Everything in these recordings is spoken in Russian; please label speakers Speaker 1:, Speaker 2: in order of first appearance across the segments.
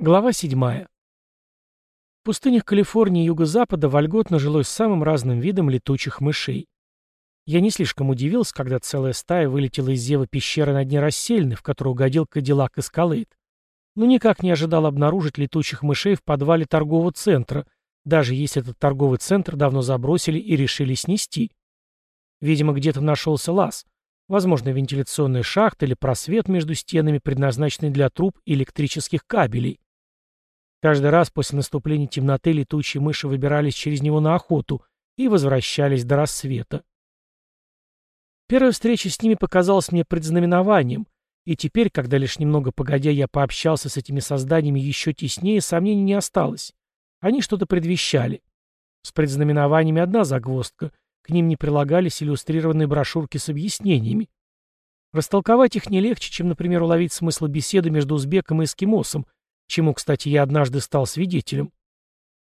Speaker 1: Глава 7. В пустынях Калифорнии и Юго-Запада вольготно жилось самым разным видом летучих мышей. Я не слишком удивился, когда целая стая вылетела из зева пещеры на дне расселены, в которую угодил Кадиллак Эскалейт. Но никак не ожидал обнаружить летучих мышей в подвале торгового центра, даже если этот торговый центр давно забросили и решили снести. Видимо, где-то нашелся лаз, возможно, вентиляционная шахта или просвет между стенами, предназначенный для труб и электрических кабелей. Каждый раз после наступления темноты летучие мыши выбирались через него на охоту и возвращались до рассвета. Первая встреча с ними показалась мне предзнаменованием, и теперь, когда лишь немного погодя я пообщался с этими созданиями еще теснее, сомнений не осталось. Они что-то предвещали. С предзнаменованиями одна загвоздка. К ним не прилагались иллюстрированные брошюрки с объяснениями. Растолковать их не легче, чем, например, уловить смысл беседы между узбеком и эскимосом, чему, кстати, я однажды стал свидетелем.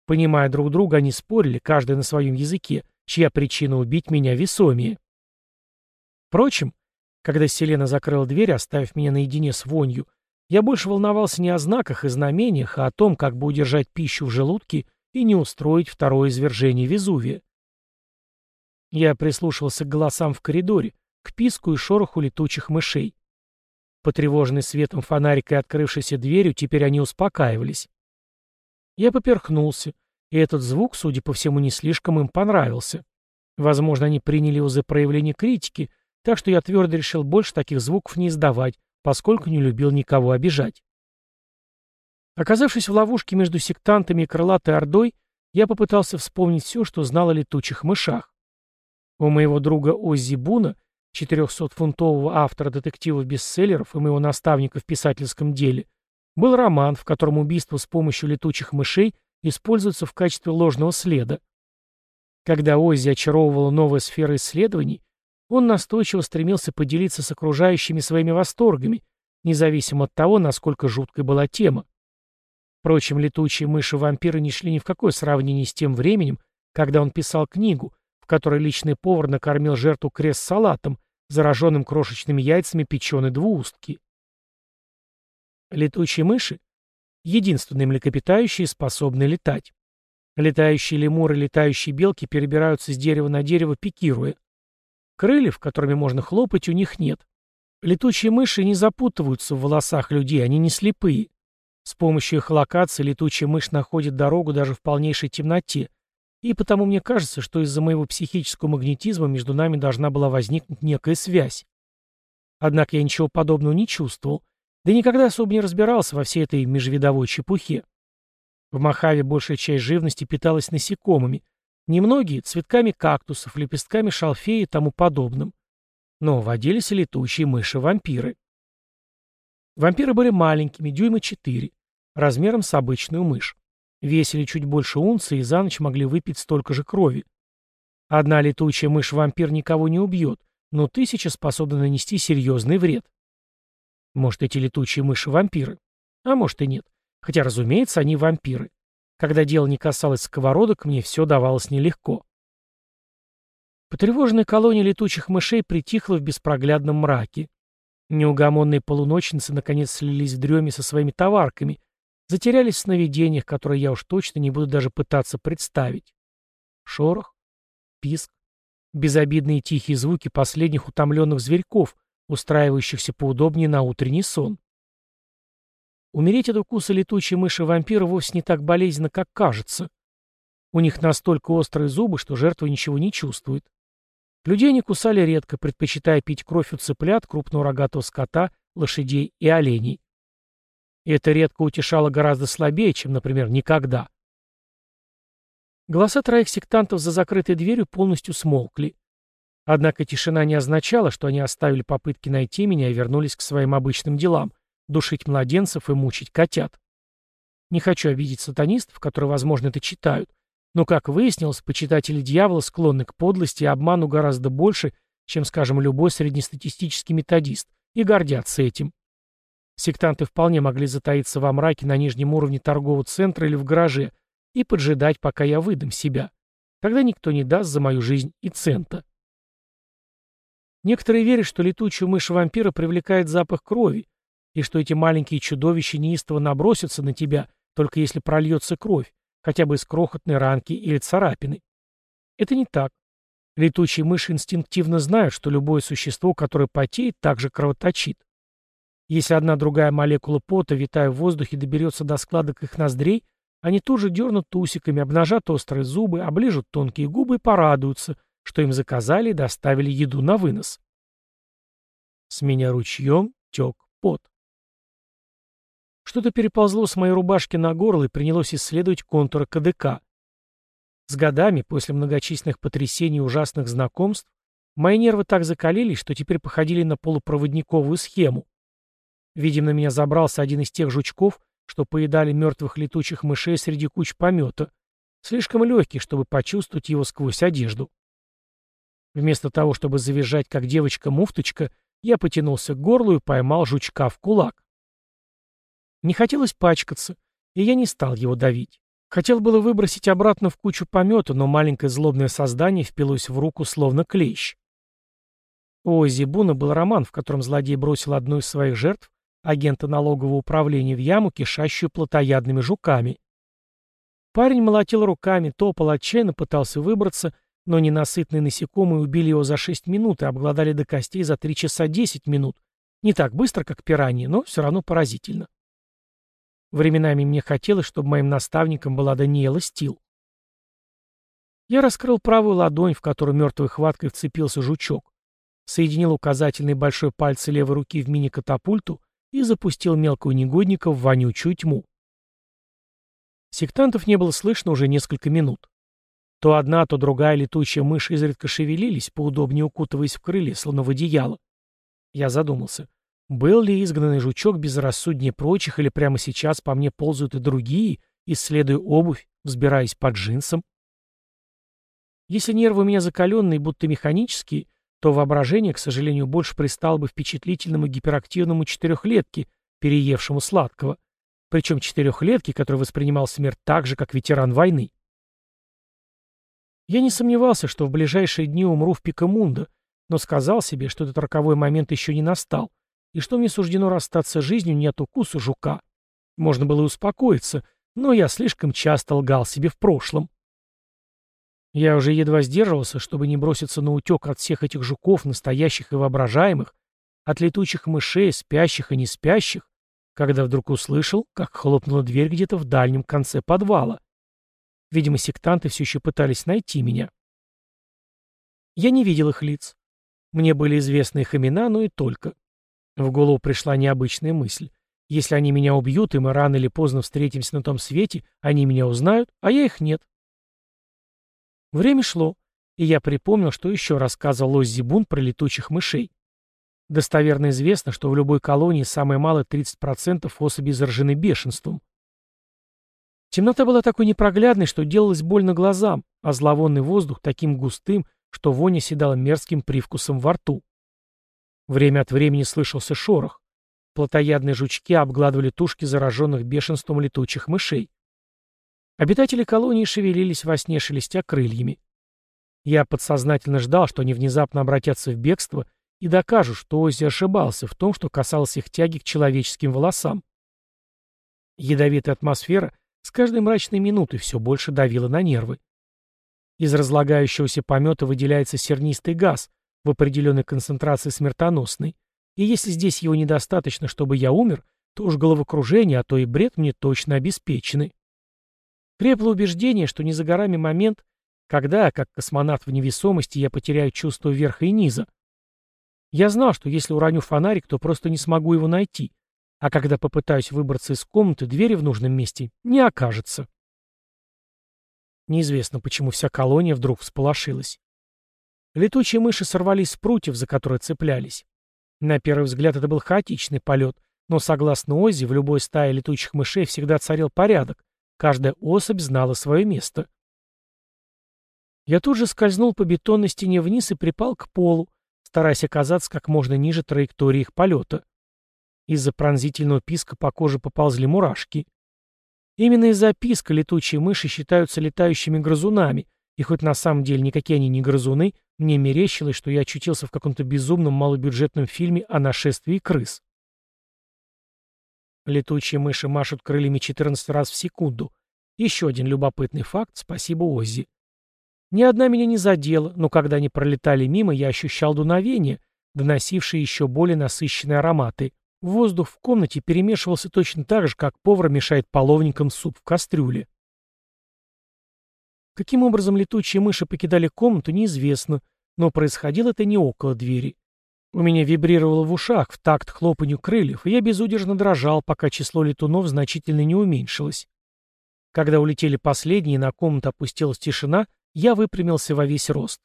Speaker 1: Понимая друг друга, они спорили, каждый на своем языке, чья причина убить меня весомее. Впрочем, когда Селена закрыла дверь, оставив меня наедине с вонью, я больше волновался не о знаках и знамениях, а о том, как бы удержать пищу в желудке и не устроить второе извержение Везувия. Я прислушивался к голосам в коридоре, к писку и шороху летучих мышей. Потревоженный светом фонарика и открывшейся дверью, теперь они успокаивались. Я поперхнулся, и этот звук, судя по всему, не слишком им понравился. Возможно, они приняли его за проявление критики, так что я твердо решил больше таких звуков не издавать, поскольку не любил никого обижать. Оказавшись в ловушке между сектантами и крылатой ордой, я попытался вспомнить все, что знал о летучих мышах. У моего друга Оззи Буна 400-фунтового автора детективов-бестселлеров и моего наставника в писательском деле, был роман, в котором убийство с помощью летучих мышей используется в качестве ложного следа. Когда Оззи очаровывала новая сфера исследований, он настойчиво стремился поделиться с окружающими своими восторгами, независимо от того, насколько жуткой была тема. Впрочем, летучие мыши-вампиры не шли ни в какое сравнение с тем временем, когда он писал книгу, которой личный повар накормил жертву крест-салатом, зараженным крошечными яйцами печеной двуустки. Летучие мыши — единственные млекопитающие, способные летать. Летающие лемуры и летающие белки перебираются с дерева на дерево, пикируя. Крыльев, которыми можно хлопать, у них нет. Летучие мыши не запутываются в волосах людей, они не слепые. С помощью их локации летучая мышь находит дорогу даже в полнейшей темноте, и потому мне кажется, что из-за моего психического магнетизма между нами должна была возникнуть некая связь. Однако я ничего подобного не чувствовал, да никогда особо не разбирался во всей этой межвидовой чепухе. В Махаве большая часть живности питалась насекомыми, немногие — цветками кактусов, лепестками шалфея и тому подобным. Но водились и летучие мыши-вампиры. Вампиры были маленькими, дюйма 4, размером с обычную мышь весили чуть больше унции и за ночь могли выпить столько же крови. Одна летучая мышь-вампир никого не убьет, но тысяча способна нанести серьезный вред. Может, эти летучие мыши-вампиры? А может и нет. Хотя, разумеется, они вампиры. Когда дело не касалось сковородок, мне все давалось нелегко. Потревоженная колония летучих мышей притихла в беспроглядном мраке. Неугомонные полуночницы наконец слились в дреме со своими товарками, Затерялись в сновидениях, которые я уж точно не буду даже пытаться представить. Шорох, писк, безобидные тихие звуки последних утомленных зверьков, устраивающихся поудобнее на утренний сон. Умереть от укуса летучей мыши-вампира вовсе не так болезненно, как кажется. У них настолько острые зубы, что жертва ничего не чувствует. Людей они кусали редко, предпочитая пить кровь у цыплят, крупного рогатого скота, лошадей и оленей. И это редко утешало гораздо слабее, чем, например, никогда. Голоса троих сектантов за закрытой дверью полностью смолкли. Однако тишина не означала, что они оставили попытки найти меня и вернулись к своим обычным делам — душить младенцев и мучить котят. Не хочу обидеть сатанистов, которые, возможно, это читают, но, как выяснилось, почитатели дьявола склонны к подлости и обману гораздо больше, чем, скажем, любой среднестатистический методист, и гордятся этим. Сектанты вполне могли затаиться во мраке на нижнем уровне торгового центра или в гараже и поджидать, пока я выдам себя. Тогда никто не даст за мою жизнь и цента. Некоторые верят, что летучую мышь вампира привлекает запах крови, и что эти маленькие чудовища неистово набросятся на тебя, только если прольется кровь, хотя бы из крохотной ранки или царапины. Это не так. Летучие мыши инстинктивно знают, что любое существо, которое потеет, также кровоточит. Если одна другая молекула пота, витая в воздухе, доберется до складок их ноздрей, они тут же дернут тусиками, обнажат острые зубы, оближут тонкие губы и порадуются, что им заказали и доставили еду на вынос. С меня ручьем тек пот. Что-то переползло с моей рубашки на горло и принялось исследовать контуры КДК. С годами, после многочисленных потрясений и ужасных знакомств, мои нервы так закалились, что теперь походили на полупроводниковую схему. Видимо, на меня забрался один из тех жучков, что поедали мертвых летучих мышей среди куч помета, слишком легкий, чтобы почувствовать его сквозь одежду. Вместо того, чтобы завизжать, как девочка-муфточка, я потянулся к горлу и поймал жучка в кулак. Не хотелось пачкаться, и я не стал его давить. Хотел было выбросить обратно в кучу помета, но маленькое злобное создание впилось в руку, словно клещ. У Оззи Буна был роман, в котором злодей бросил одну из своих жертв, агента налогового управления, в яму, кишащую плотоядными жуками. Парень молотил руками, топал отчаянно, пытался выбраться, но ненасытные насекомые убили его за 6 минут и обглодали до костей за 3 часа 10 минут. Не так быстро, как пираньи, но все равно поразительно. Временами мне хотелось, чтобы моим наставником была Даниэла Стил. Я раскрыл правую ладонь, в которую мертвой хваткой вцепился жучок, соединил указательный большой пальцы левой руки в мини-катапульту и запустил мелкого негодника в вонючую тьму. Сектантов не было слышно уже несколько минут. То одна, то другая летучая мышь изредка шевелились, поудобнее укутываясь в крылья, словно в одеяло. Я задумался. Был ли изгнанный жучок безрассуднее прочих, или прямо сейчас по мне ползают и другие, исследуя обувь, взбираясь под джинсом? Если нервы у меня закаленные, будто механические, то воображение, к сожалению, больше пристало бы впечатлительному гиперактивному четырехлетке, переевшему сладкого. Причем четырехлетке, который воспринимал смерть так же, как ветеран войны. Я не сомневался, что в ближайшие дни умру в Пикамундо, но сказал себе, что этот роковой момент еще не настал, и что мне суждено расстаться жизнью не от укуса жука. Можно было успокоиться, но я слишком часто лгал себе в прошлом. Я уже едва сдерживался, чтобы не броситься на утек от всех этих жуков, настоящих и воображаемых, от летучих мышей, спящих и не спящих, когда вдруг услышал, как хлопнула дверь где-то в дальнем конце подвала. Видимо, сектанты все еще пытались найти меня. Я не видел их лиц. Мне были известны их имена, но и только. В голову пришла необычная мысль. Если они меня убьют, и мы рано или поздно встретимся на том свете, они меня узнают, а я их нет. Время шло, и я припомнил, что еще рассказывал Оззи Бун про летучих мышей. Достоверно известно, что в любой колонии самое мало 30% особей заражены бешенством. Темнота была такой непроглядной, что делалось больно глазам, а зловонный воздух таким густым, что вонь оседала мерзким привкусом во рту. Время от времени слышался шорох. Плотоядные жучки обгладывали тушки зараженных бешенством летучих мышей. Обитатели колонии шевелились во сне, шелестя крыльями. Я подсознательно ждал, что они внезапно обратятся в бегство и докажут, что Оззи ошибался в том, что касалось их тяги к человеческим волосам. Ядовитая атмосфера с каждой мрачной минутой все больше давила на нервы. Из разлагающегося помета выделяется сернистый газ, в определенной концентрации смертоносный, и если здесь его недостаточно, чтобы я умер, то уж головокружение, а то и бред мне точно обеспечены. Крепло убеждение, что не за горами момент, когда, как космонавт в невесомости, я потеряю чувство верха и низа. Я знал, что если уроню фонарик, то просто не смогу его найти, а когда попытаюсь выбраться из комнаты, двери в нужном месте не окажется. Неизвестно, почему вся колония вдруг всполошилась. Летучие мыши сорвались с прутьев, за которые цеплялись. На первый взгляд это был хаотичный полет, но, согласно Оззи, в любой стае летучих мышей всегда царил порядок, каждая особь знала свое место. Я тут же скользнул по бетонной стене вниз и припал к полу, стараясь оказаться как можно ниже траектории их полета. Из-за пронзительного писка по коже поползли мурашки. Именно из-за писка летучие мыши считаются летающими грызунами, и хоть на самом деле никакие они не грызуны, мне мерещилось, что я очутился в каком-то безумном малобюджетном фильме о нашествии крыс. Летучие мыши машут крыльями 14 раз в секунду. Еще один любопытный факт, спасибо Оззи. Ни одна меня не задела, но когда они пролетали мимо, я ощущал дуновение, доносившее еще более насыщенные ароматы. Воздух в комнате перемешивался точно так же, как повар мешает половникам суп в кастрюле. Каким образом летучие мыши покидали комнату, неизвестно, но происходило это не около двери. У меня вибрировало в ушах в такт хлопанью крыльев, и я безудержно дрожал, пока число летунов значительно не уменьшилось. Когда улетели последние и на комнату опустилась тишина, я выпрямился во весь рост.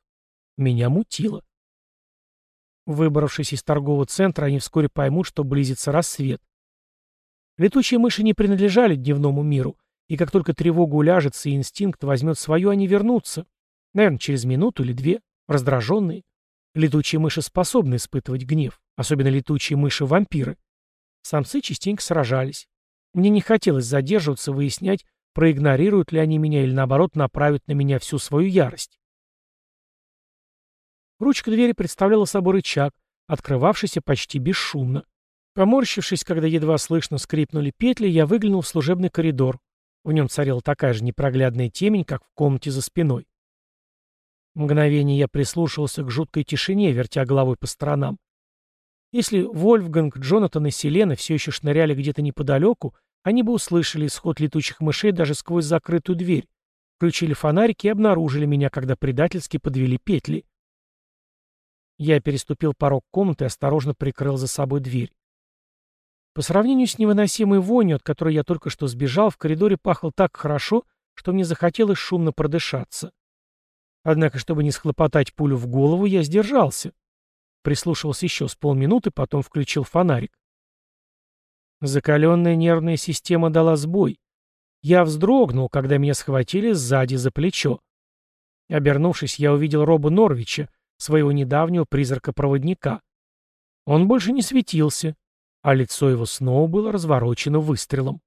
Speaker 1: Меня мутило. Выбравшись из торгового центра, они вскоре поймут, что близится рассвет. Летучие мыши не принадлежали дневному миру, и как только тревога уляжется и инстинкт возьмет свое, они вернутся. Наверное, через минуту или две, раздраженные. Летучие мыши способны испытывать гнев, особенно летучие мыши-вампиры. Самцы частенько сражались. Мне не хотелось задерживаться, выяснять, проигнорируют ли они меня или, наоборот, направят на меня всю свою ярость. Ручка двери представляла собой рычаг, открывавшийся почти бесшумно. Поморщившись, когда едва слышно скрипнули петли, я выглянул в служебный коридор. В нем царила такая же непроглядная темень, как в комнате за спиной. Мгновение я прислушивался к жуткой тишине, вертя головой по сторонам. Если Вольфганг, Джонатан и Селена все еще шныряли где-то неподалеку, они бы услышали исход летучих мышей даже сквозь закрытую дверь, включили фонарики и обнаружили меня, когда предательски подвели петли. Я переступил порог комнаты и осторожно прикрыл за собой дверь. По сравнению с невыносимой вонью, от которой я только что сбежал, в коридоре пахло так хорошо, что мне захотелось шумно продышаться. Однако, чтобы не схлопотать пулю в голову, я сдержался. Прислушивался еще с полминуты, потом включил фонарик. Закаленная нервная система дала сбой. Я вздрогнул, когда меня схватили сзади за плечо. Обернувшись, я увидел Роба Норвича, своего недавнего призрака-проводника. Он больше не светился, а лицо его снова было разворочено выстрелом.